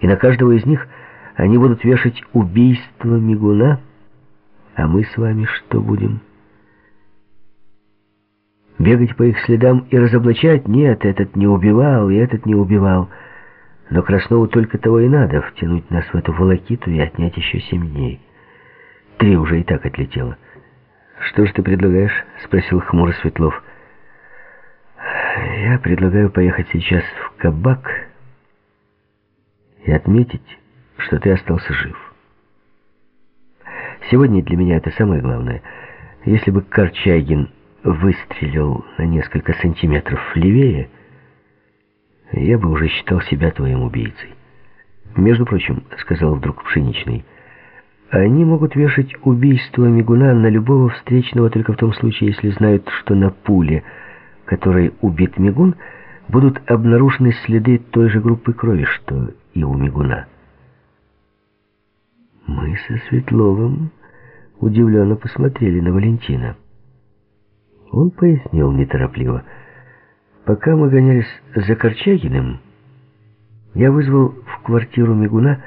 и на каждого из них они будут вешать убийство Мигуна, а мы с вами что будем? Бегать по их следам и разоблачать? Нет, этот не убивал, и этот не убивал. Но Краснову только того и надо, втянуть нас в эту волокиту и отнять еще семь дней. Три уже и так отлетело. «Что же ты предлагаешь?» — спросил хмуро Светлов. «Я предлагаю поехать сейчас в кабак и отметить, что ты остался жив. Сегодня для меня это самое главное. Если бы Корчагин выстрелил на несколько сантиметров левее, я бы уже считал себя твоим убийцей. Между прочим, сказал вдруг Пшеничный, они могут вешать убийство Мигуна на любого встречного только в том случае, если знают, что на пуле, которой убит Мигун, будут обнаружены следы той же группы крови, что и у Мигуна. Мы со Светловым удивленно посмотрели на Валентина. Он пояснил неторопливо. Пока мы гонялись за Корчагиным, я вызвал в квартиру Мигуна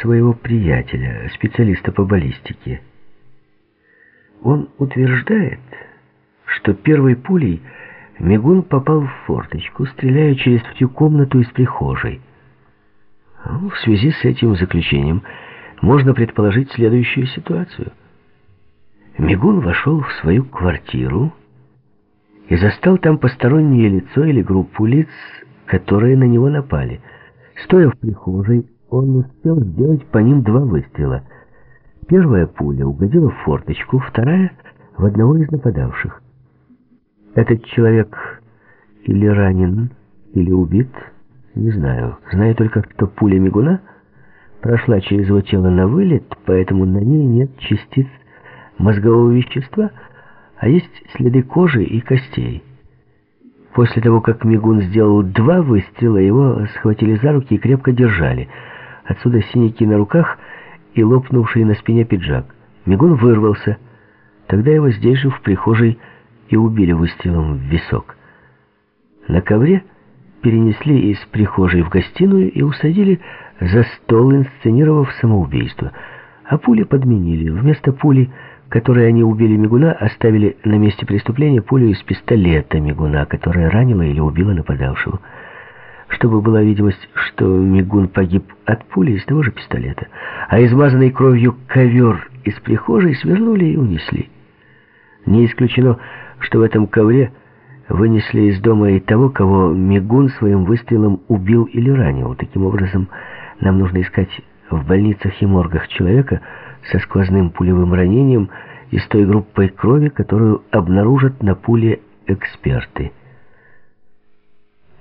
своего приятеля, специалиста по баллистике. Он утверждает, что первой пулей Мигун попал в форточку, стреляя через всю комнату из прихожей. Ну, в связи с этим заключением можно предположить следующую ситуацию – Мигун вошел в свою квартиру и застал там постороннее лицо или группу лиц, которые на него напали. Стоя в прихожей, он успел сделать по ним два выстрела. Первая пуля угодила в форточку, вторая — в одного из нападавших. Этот человек или ранен, или убит, не знаю. Знаю только, что пуля мигуна прошла через его тело на вылет, поэтому на ней нет частиц мозгового вещества, а есть следы кожи и костей. После того, как Мигун сделал два выстрела, его схватили за руки и крепко держали. Отсюда синяки на руках и лопнувший на спине пиджак. Мигун вырвался. Тогда его здесь же в прихожей и убили выстрелом в висок. На ковре перенесли из прихожей в гостиную и усадили за стол, инсценировав самоубийство. А пули подменили. Вместо пули которой они убили Мигуна, оставили на месте преступления пулю из пистолета Мигуна, которая ранила или убила нападавшего. Чтобы была видимость, что Мигун погиб от пули из того же пистолета, а измазанный кровью ковер из прихожей свернули и унесли. Не исключено, что в этом ковре вынесли из дома и того, кого Мигун своим выстрелом убил или ранил. Таким образом, нам нужно искать в больницах и моргах человека, со сквозным пулевым ранением и с той группой крови, которую обнаружат на пуле эксперты.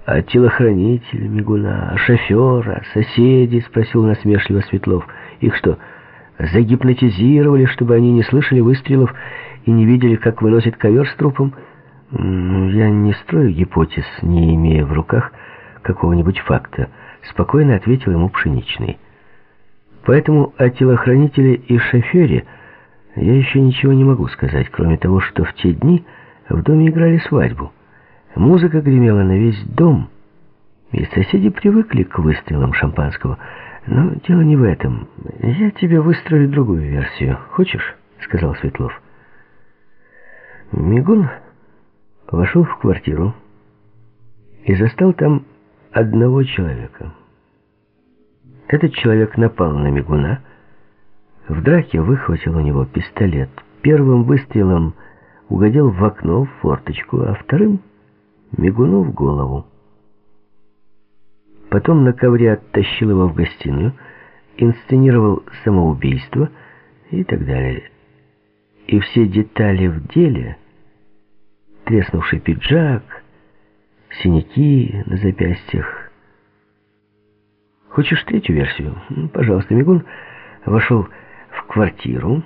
«А телохранитель Мигуна, а шофера, соседи?» — спросил насмешливо Светлов. «Их что, загипнотизировали, чтобы они не слышали выстрелов и не видели, как выносит ковер с трупом?» ну, «Я не строю гипотез, не имея в руках какого-нибудь факта», — спокойно ответил ему Пшеничный. Поэтому о телохранителе и шофере я еще ничего не могу сказать, кроме того, что в те дни в доме играли свадьбу. Музыка гремела на весь дом, и соседи привыкли к выстрелам шампанского. Но дело не в этом. Я тебе выстрою другую версию. Хочешь? Сказал Светлов. Мигун вошел в квартиру и застал там одного человека. Этот человек напал на Мигуна, в драке выхватил у него пистолет. Первым выстрелом угодил в окно, в форточку, а вторым — Мигуну в голову. Потом на ковре оттащил его в гостиную, инсценировал самоубийство и так далее. И все детали в деле, треснувший пиджак, синяки на запястьях, Хочешь третью версию? Пожалуйста, Мигун вошел в квартиру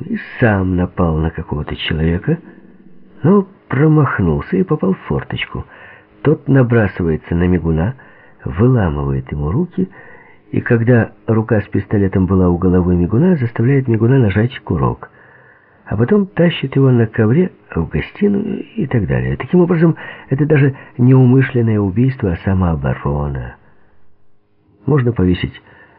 и сам напал на какого-то человека, но промахнулся и попал в форточку. Тот набрасывается на Мигуна, выламывает ему руки, и когда рука с пистолетом была у головы Мигуна, заставляет Мигуна нажать курок. А потом тащит его на ковре в гостиную и так далее. Таким образом, это даже не умышленное убийство, а самооборона. можно повесить